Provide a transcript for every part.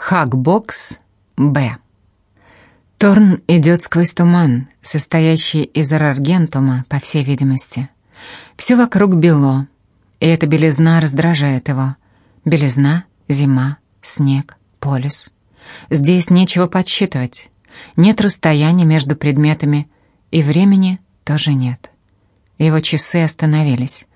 Хакбокс Б. Торн идет сквозь туман, состоящий из аргентума, по всей видимости. Все вокруг бело, и эта белизна раздражает его. Белизна, зима, снег, полюс. Здесь нечего подсчитывать. Нет расстояния между предметами, и времени тоже нет. Его часы остановились.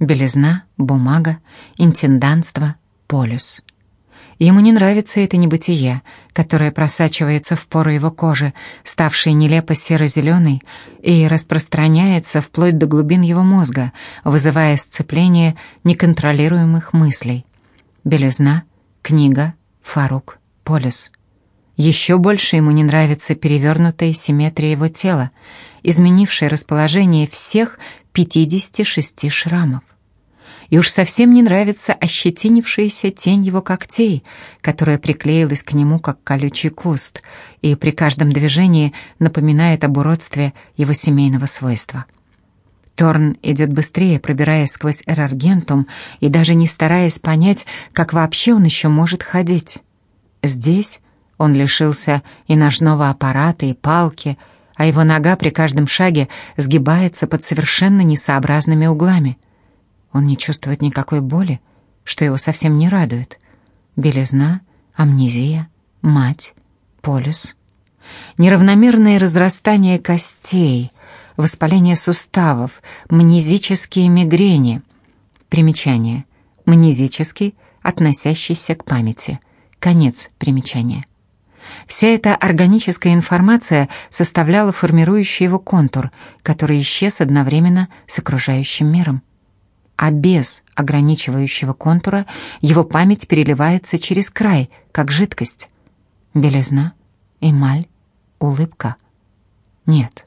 Белизна, бумага, интендантство, полюс. Ему не нравится это небытие, которое просачивается в поры его кожи, ставшей нелепо серо-зеленой, и распространяется вплоть до глубин его мозга, вызывая сцепление неконтролируемых мыслей. Белизна, книга, Фарук, полюс. Еще больше ему не нравится перевернутая симметрия его тела, изменившая расположение всех 56 шрамов и уж совсем не нравится ощетинившаяся тень его когтей, которая приклеилась к нему, как колючий куст, и при каждом движении напоминает об уродстве его семейного свойства. Торн идет быстрее, пробираясь сквозь эраргентум и даже не стараясь понять, как вообще он еще может ходить. Здесь он лишился и ножного аппарата, и палки, а его нога при каждом шаге сгибается под совершенно несообразными углами — он не чувствует никакой боли, что его совсем не радует. Белизна, амнезия, мать, полюс. Неравномерное разрастание костей, воспаление суставов, мнезические мигрени. Примечание. Мнезический, относящийся к памяти. Конец примечания. Вся эта органическая информация составляла формирующий его контур, который исчез одновременно с окружающим миром а без ограничивающего контура его память переливается через край, как жидкость. Белизна, эмаль, улыбка. Нет.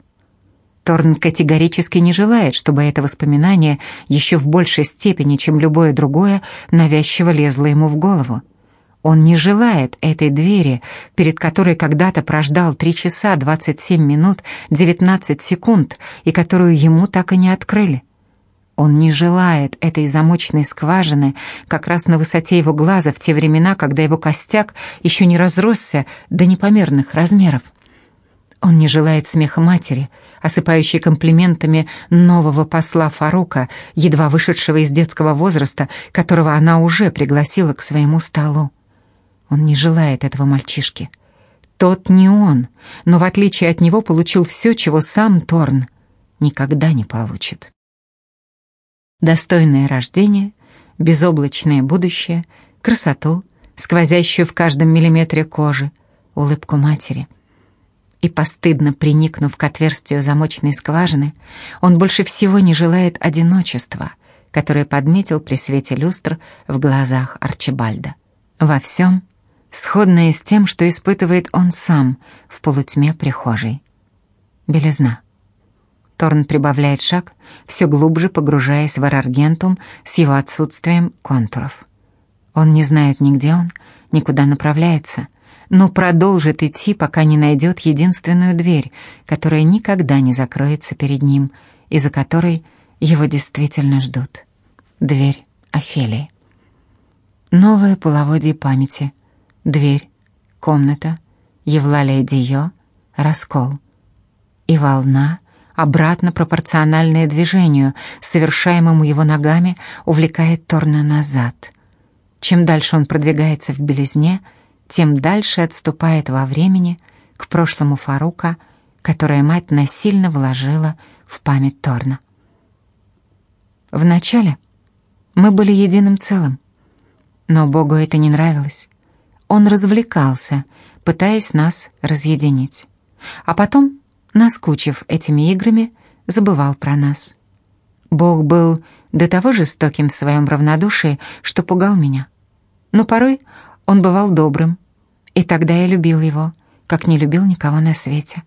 Торн категорически не желает, чтобы это воспоминание еще в большей степени, чем любое другое, навязчиво лезло ему в голову. Он не желает этой двери, перед которой когда-то прождал 3 часа 27 минут 19 секунд и которую ему так и не открыли. Он не желает этой замочной скважины как раз на высоте его глаза в те времена, когда его костяк еще не разросся до непомерных размеров. Он не желает смеха матери, осыпающей комплиментами нового посла Фарука, едва вышедшего из детского возраста, которого она уже пригласила к своему столу. Он не желает этого мальчишки. Тот не он, но в отличие от него получил все, чего сам Торн никогда не получит достойное рождение, безоблачное будущее, красоту, сквозящую в каждом миллиметре кожи, улыбку матери. И постыдно приникнув к отверстию замочной скважины, он больше всего не желает одиночества, которое подметил при свете люстр в глазах Арчибальда. Во всем сходное с тем, что испытывает он сам в полутьме прихожей. Белизна. Торн прибавляет шаг, все глубже погружаясь в араргентум с его отсутствием контуров. Он не знает ни где он, никуда направляется, но продолжит идти, пока не найдет единственную дверь, которая никогда не закроется перед ним и за которой его действительно ждут. Дверь Офелии. Новое половодье памяти. Дверь, комната, Евлалия Дио, раскол. И волна обратно пропорциональное движению, совершаемому его ногами, увлекает Торна назад. Чем дальше он продвигается в белизне, тем дальше отступает во времени к прошлому Фарука, которое мать насильно вложила в память Торна. Вначале мы были единым целым, но Богу это не нравилось. Он развлекался, пытаясь нас разъединить. А потом наскучив этими играми, забывал про нас. Бог был до того жестоким в своем равнодушии, что пугал меня. Но порой он бывал добрым, и тогда я любил его, как не любил никого на свете.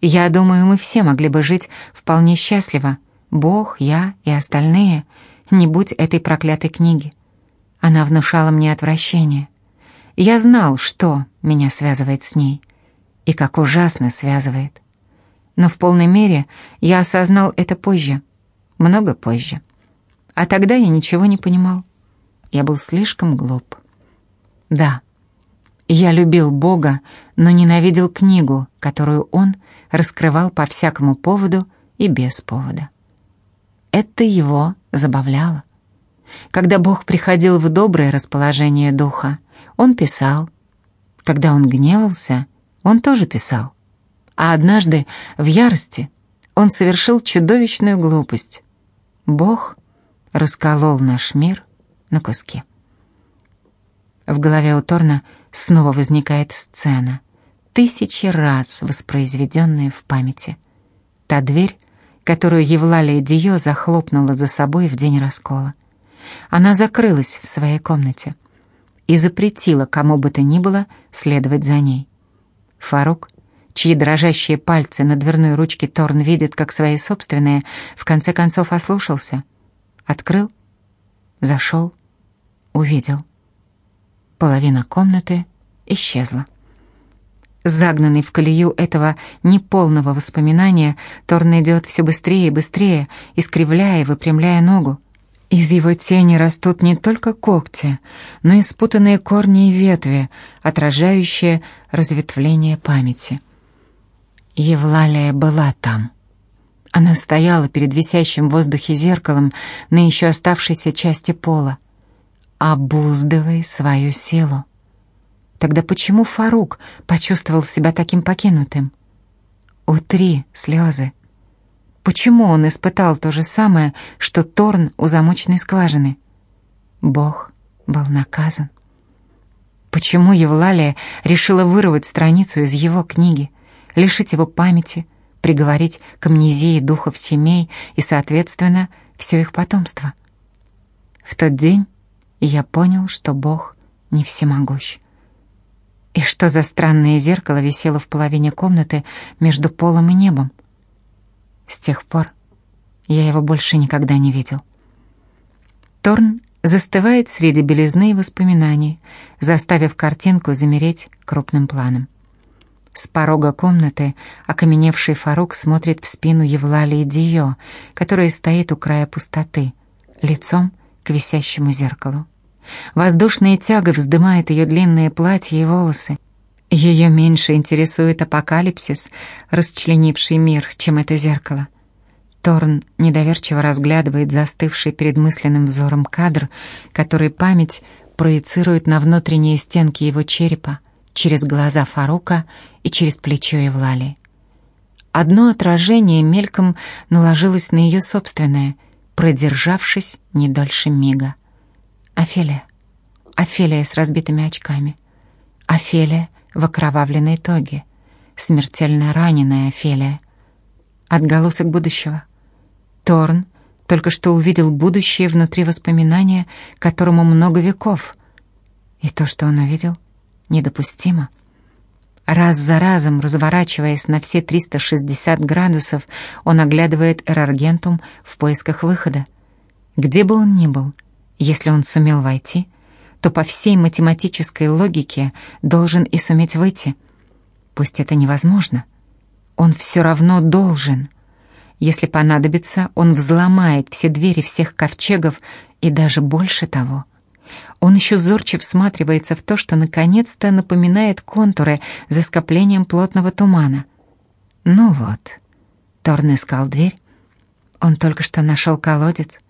Я думаю, мы все могли бы жить вполне счастливо, Бог, я и остальные, не будь этой проклятой книги. Она внушала мне отвращение. Я знал, что меня связывает с ней, и как ужасно связывает но в полной мере я осознал это позже, много позже. А тогда я ничего не понимал. Я был слишком глуп. Да, Я любил Бога, но ненавидел книгу, которую он раскрывал по всякому поводу и без повода. Это его забавляло. Когда Бог приходил в доброе расположение духа, он писал. Когда он гневался, он тоже писал. А однажды, в ярости, он совершил чудовищную глупость. Бог расколол наш мир на куски. В голове у Торна снова возникает сцена, тысячи раз воспроизведенная в памяти. Та дверь, которую Евлалия Дио захлопнула за собой в день раскола. Она закрылась в своей комнате и запретила кому бы то ни было следовать за ней. Фарук, чьи дрожащие пальцы на дверной ручке Торн видит как свои собственные, в конце концов ослушался, открыл, зашел, увидел. Половина комнаты исчезла. Загнанный в колею этого неполного воспоминания, Торн идет все быстрее и быстрее, искривляя и выпрямляя ногу. Из его тени растут не только когти, но и спутанные корни и ветви, отражающие разветвление памяти. Евлалия была там. Она стояла перед висящим в воздухе зеркалом на еще оставшейся части пола. «Обуздывай свою силу». Тогда почему Фарук почувствовал себя таким покинутым? Утри слезы. Почему он испытал то же самое, что Торн у замочной скважины? Бог был наказан. Почему Евлалия решила вырвать страницу из его книги, лишить его памяти, приговорить к амнезии духов семей и, соответственно, все их потомство? В тот день я понял, что Бог не всемогущ. И что за странное зеркало висело в половине комнаты между полом и небом? С тех пор я его больше никогда не видел. Торн застывает среди белизны и воспоминаний, заставив картинку замереть крупным планом. С порога комнаты окаменевший Фарук смотрит в спину Евлалии Дио, которая стоит у края пустоты, лицом к висящему зеркалу. Воздушная тяга вздымает ее длинные платья и волосы. Ее меньше интересует апокалипсис, расчленивший мир, чем это зеркало. Торн недоверчиво разглядывает застывший перед мысленным взором кадр, который память проецирует на внутренние стенки его черепа, через глаза Фарука и через плечо Евлали. Одно отражение мельком наложилось на ее собственное, продержавшись не дольше мига. Офелия. Офелия с разбитыми очками. Офелия в окровавленной тоге. Смертельно раненая Офелия. Отголосок будущего. Торн только что увидел будущее внутри воспоминания, которому много веков. И то, что он увидел, недопустимо. Раз за разом, разворачиваясь на все 360 градусов, он оглядывает Эраргентум в поисках выхода. Где бы он ни был, если он сумел войти, то по всей математической логике должен и суметь выйти. Пусть это невозможно, он все равно должен. Если понадобится, он взломает все двери всех ковчегов и даже больше того. Он еще зорче всматривается в то, что наконец-то напоминает контуры за скоплением плотного тумана. Ну вот, Торн искал дверь. Он только что нашел колодец.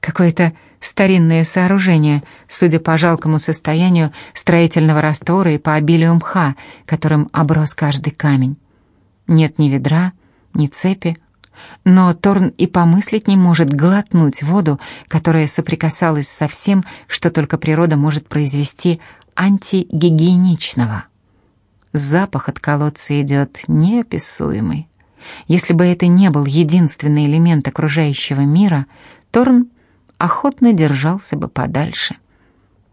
Какое-то старинное сооружение, судя по жалкому состоянию строительного раствора и по обилию мха, которым оброс каждый камень. Нет ни ведра, ни цепи, но Торн и помыслить не может глотнуть воду, которая соприкасалась со всем, что только природа может произвести антигигиеничного. Запах от колодца идет неописуемый. Если бы это не был единственный элемент окружающего мира, Торн охотно держался бы подальше.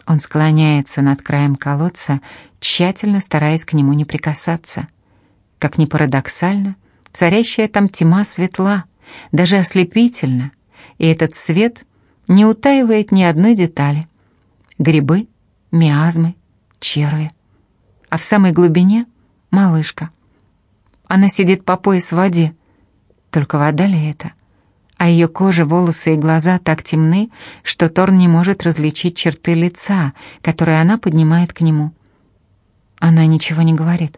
Он склоняется над краем колодца, тщательно стараясь к нему не прикасаться. Как ни парадоксально, царящая там тьма светла, даже ослепительно, и этот свет не утаивает ни одной детали. Грибы, миазмы, черви. А в самой глубине — малышка. Она сидит по пояс в воде. Только вода ли это? — а ее кожа, волосы и глаза так темны, что Торн не может различить черты лица, которые она поднимает к нему. Она ничего не говорит.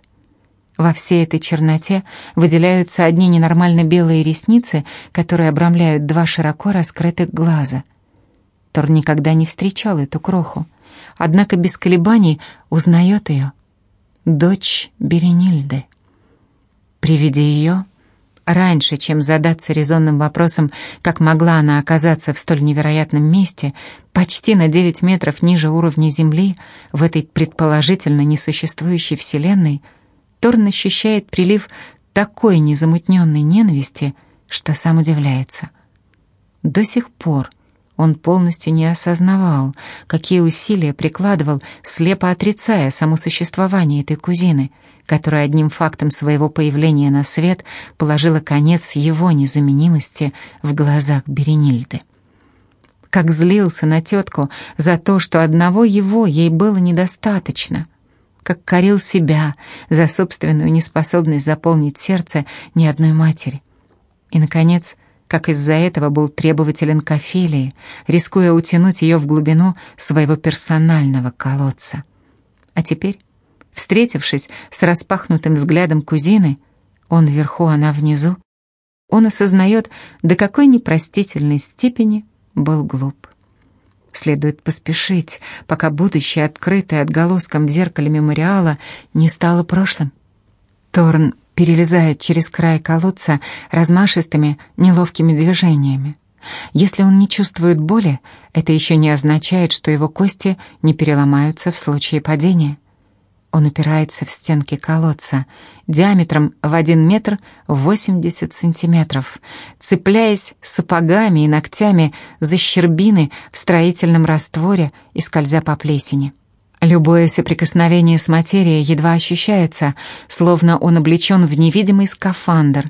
Во всей этой черноте выделяются одни ненормально белые ресницы, которые обрамляют два широко раскрытых глаза. Тор никогда не встречал эту кроху, однако без колебаний узнает ее. Дочь Беренильды. При виде ее, раньше, чем задаться резонным вопросом, как могла она оказаться в столь невероятном месте, почти на девять метров ниже уровня Земли, в этой предположительно несуществующей Вселенной, Торн ощущает прилив такой незамутненной ненависти, что сам удивляется. До сих пор он полностью не осознавал, какие усилия прикладывал, слепо отрицая само существование этой кузины, которая одним фактом своего появления на свет положила конец его незаменимости в глазах Беренильды. Как злился на тетку за то, что одного его ей было недостаточно — как корил себя за собственную неспособность заполнить сердце ни одной матери. И, наконец, как из-за этого был требователен к Офелии, рискуя утянуть ее в глубину своего персонального колодца. А теперь, встретившись с распахнутым взглядом кузины, он вверху, она внизу, он осознает, до какой непростительной степени был глуп. Следует поспешить, пока будущее, открытое отголоском в зеркале мемориала, не стало прошлым. Торн перелезает через край колодца размашистыми, неловкими движениями. Если он не чувствует боли, это еще не означает, что его кости не переломаются в случае падения. Он упирается в стенки колодца диаметром в один метр восемьдесят сантиметров, цепляясь сапогами и ногтями за щербины в строительном растворе и скользя по плесени. Любое соприкосновение с материей едва ощущается, словно он облечен в невидимый скафандр.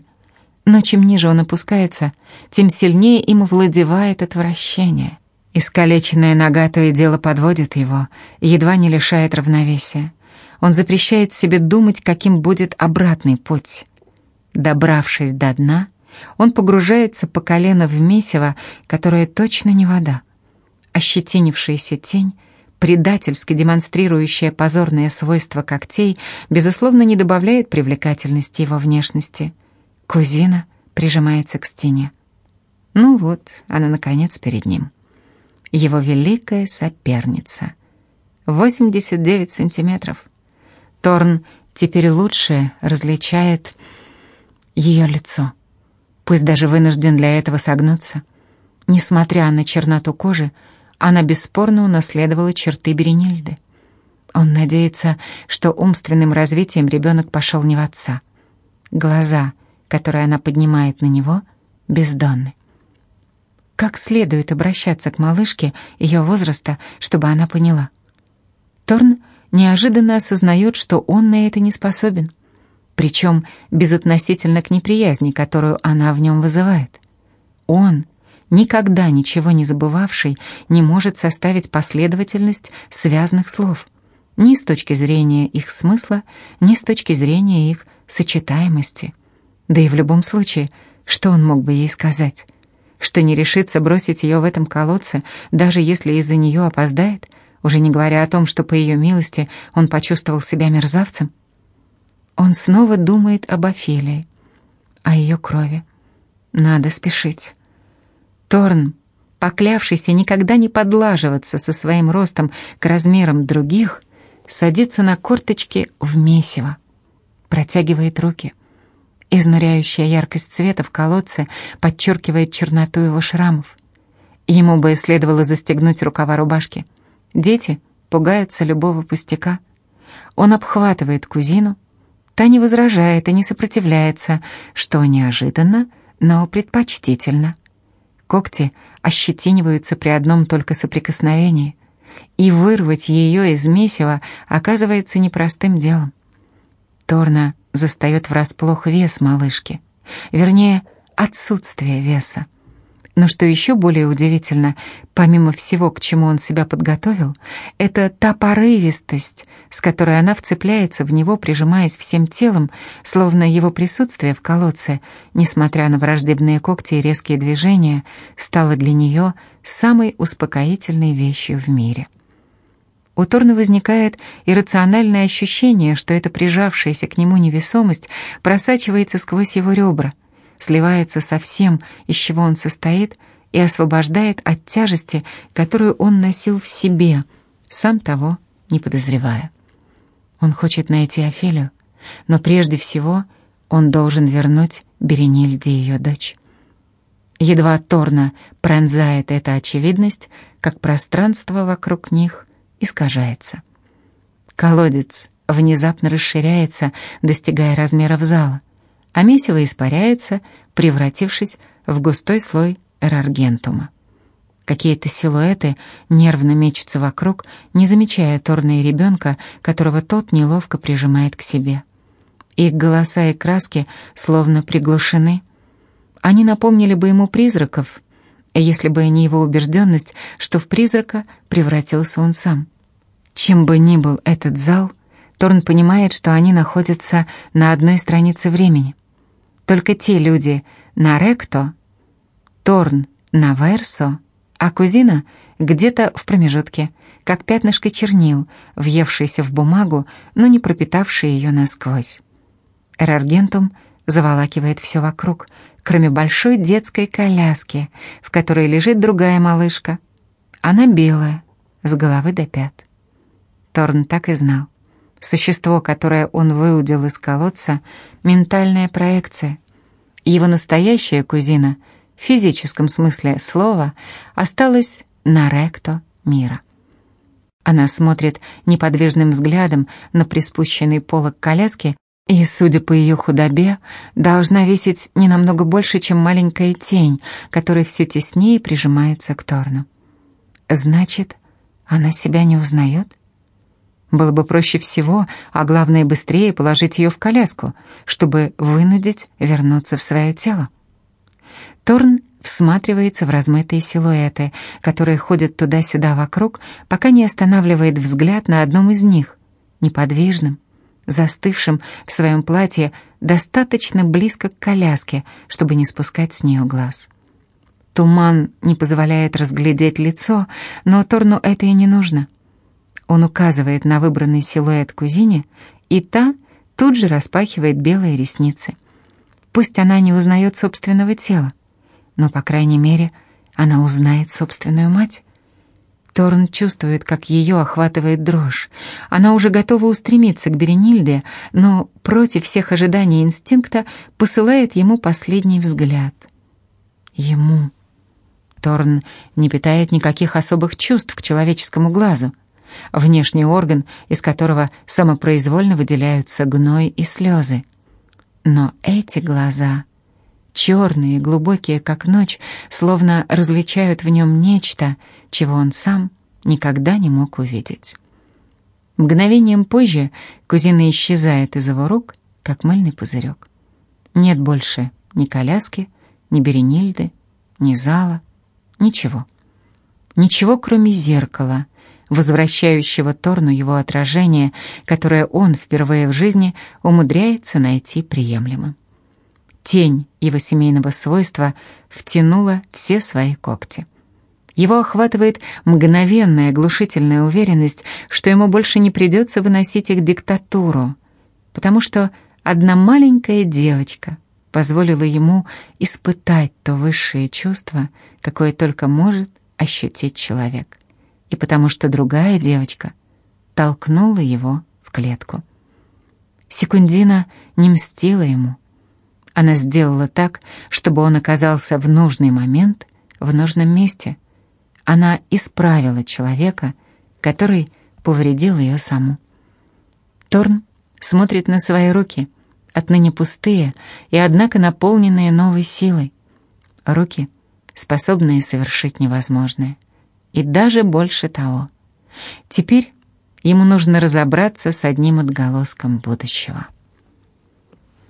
Но чем ниже он опускается, тем сильнее им владевает отвращение. Искалеченная нога то и дело подводит его, едва не лишает равновесия. Он запрещает себе думать, каким будет обратный путь. Добравшись до дна, он погружается по колено в месиво, которое точно не вода. Ощетинившаяся тень, предательски демонстрирующая позорные свойства когтей, безусловно, не добавляет привлекательности его внешности. Кузина прижимается к стене. Ну вот, она, наконец, перед ним. Его великая соперница. 89 сантиметров. Торн теперь лучше различает ее лицо. Пусть даже вынужден для этого согнуться. Несмотря на черноту кожи, она бесспорно унаследовала черты Беренильды. Он надеется, что умственным развитием ребенок пошел не в отца. Глаза, которые она поднимает на него, бездонны. Как следует обращаться к малышке ее возраста, чтобы она поняла? Торн неожиданно осознает, что он на это не способен, причем безотносительно к неприязни, которую она в нем вызывает. Он, никогда ничего не забывавший, не может составить последовательность связанных слов, ни с точки зрения их смысла, ни с точки зрения их сочетаемости. Да и в любом случае, что он мог бы ей сказать? Что не решится бросить ее в этом колодце, даже если из-за нее опоздает — уже не говоря о том, что по ее милости он почувствовал себя мерзавцем. Он снова думает об Офелии, о ее крови. Надо спешить. Торн, поклявшийся никогда не подлаживаться со своим ростом к размерам других, садится на корточки в месиво, протягивает руки. Изнуряющая яркость цвета в колодце подчеркивает черноту его шрамов. Ему бы следовало застегнуть рукава рубашки — Дети пугаются любого пустяка. Он обхватывает кузину. Та не возражает и не сопротивляется, что неожиданно, но предпочтительно. Когти ощетиниваются при одном только соприкосновении, и вырвать ее из месива оказывается непростым делом. Торна застает врасплох вес малышки, вернее, отсутствие веса. Но что еще более удивительно, помимо всего, к чему он себя подготовил, это та порывистость, с которой она вцепляется в него, прижимаясь всем телом, словно его присутствие в колодце, несмотря на враждебные когти и резкие движения, стало для нее самой успокоительной вещью в мире. У Торна возникает иррациональное ощущение, что эта прижавшаяся к нему невесомость просачивается сквозь его ребра, сливается со всем, из чего он состоит, и освобождает от тяжести, которую он носил в себе, сам того не подозревая. Он хочет найти Офелию, но прежде всего он должен вернуть Беренильде ее дочь. Едва Торна пронзает эта очевидность, как пространство вокруг них искажается. Колодец внезапно расширяется, достигая размеров зала, а месиво испаряется, превратившись в густой слой эраргентума. Какие-то силуэты нервно мечутся вокруг, не замечая Торна и ребенка, которого тот неловко прижимает к себе. Их голоса и краски словно приглушены. Они напомнили бы ему призраков, если бы не его убежденность, что в призрака превратился он сам. Чем бы ни был этот зал, Торн понимает, что они находятся на одной странице времени. Только те люди на Ректо, Торн на Версо — а кузина где-то в промежутке, как пятнышко чернил, въевшиеся в бумагу, но не пропитавшие ее насквозь. Эраргентум заволакивает все вокруг, кроме большой детской коляски, в которой лежит другая малышка. Она белая, с головы до пят. Торн так и знал. Существо, которое он выудил из колодца, — ментальная проекция. Его настоящая кузина — в физическом смысле слова, осталась на ректо мира. Она смотрит неподвижным взглядом на приспущенный полок коляски и, судя по ее худобе, должна весить не намного больше, чем маленькая тень, которая все теснее прижимается к Торну. Значит, она себя не узнает? Было бы проще всего, а главное быстрее положить ее в коляску, чтобы вынудить вернуться в свое тело. Торн всматривается в размытые силуэты, которые ходят туда-сюда вокруг, пока не останавливает взгляд на одном из них, неподвижным, застывшим в своем платье достаточно близко к коляске, чтобы не спускать с нее глаз. Туман не позволяет разглядеть лицо, но Торну это и не нужно. Он указывает на выбранный силуэт кузине, и та тут же распахивает белые ресницы. Пусть она не узнает собственного тела, но, по крайней мере, она узнает собственную мать. Торн чувствует, как ее охватывает дрожь. Она уже готова устремиться к Беренильде, но против всех ожиданий инстинкта посылает ему последний взгляд. Ему. Торн не питает никаких особых чувств к человеческому глазу. Внешний орган, из которого самопроизвольно выделяются гной и слезы. Но эти глаза черные, глубокие, как ночь, словно различают в нем нечто, чего он сам никогда не мог увидеть. Мгновением позже кузина исчезает из его рук, как мыльный пузырек. Нет больше ни коляски, ни Беренильды, ни зала, ничего. Ничего, кроме зеркала, возвращающего Торну его отражение, которое он впервые в жизни умудряется найти приемлемым тень его семейного свойства втянула все свои когти. Его охватывает мгновенная глушительная уверенность, что ему больше не придется выносить их диктатуру, потому что одна маленькая девочка позволила ему испытать то высшее чувство, какое только может ощутить человек, и потому что другая девочка толкнула его в клетку. Секундина не мстила ему, она сделала так, чтобы он оказался в нужный момент, в нужном месте. Она исправила человека, который повредил ее саму. Торн смотрит на свои руки, отныне пустые и, однако, наполненные новой силой. Руки, способные совершить невозможное. И даже больше того. Теперь ему нужно разобраться с одним отголоском будущего.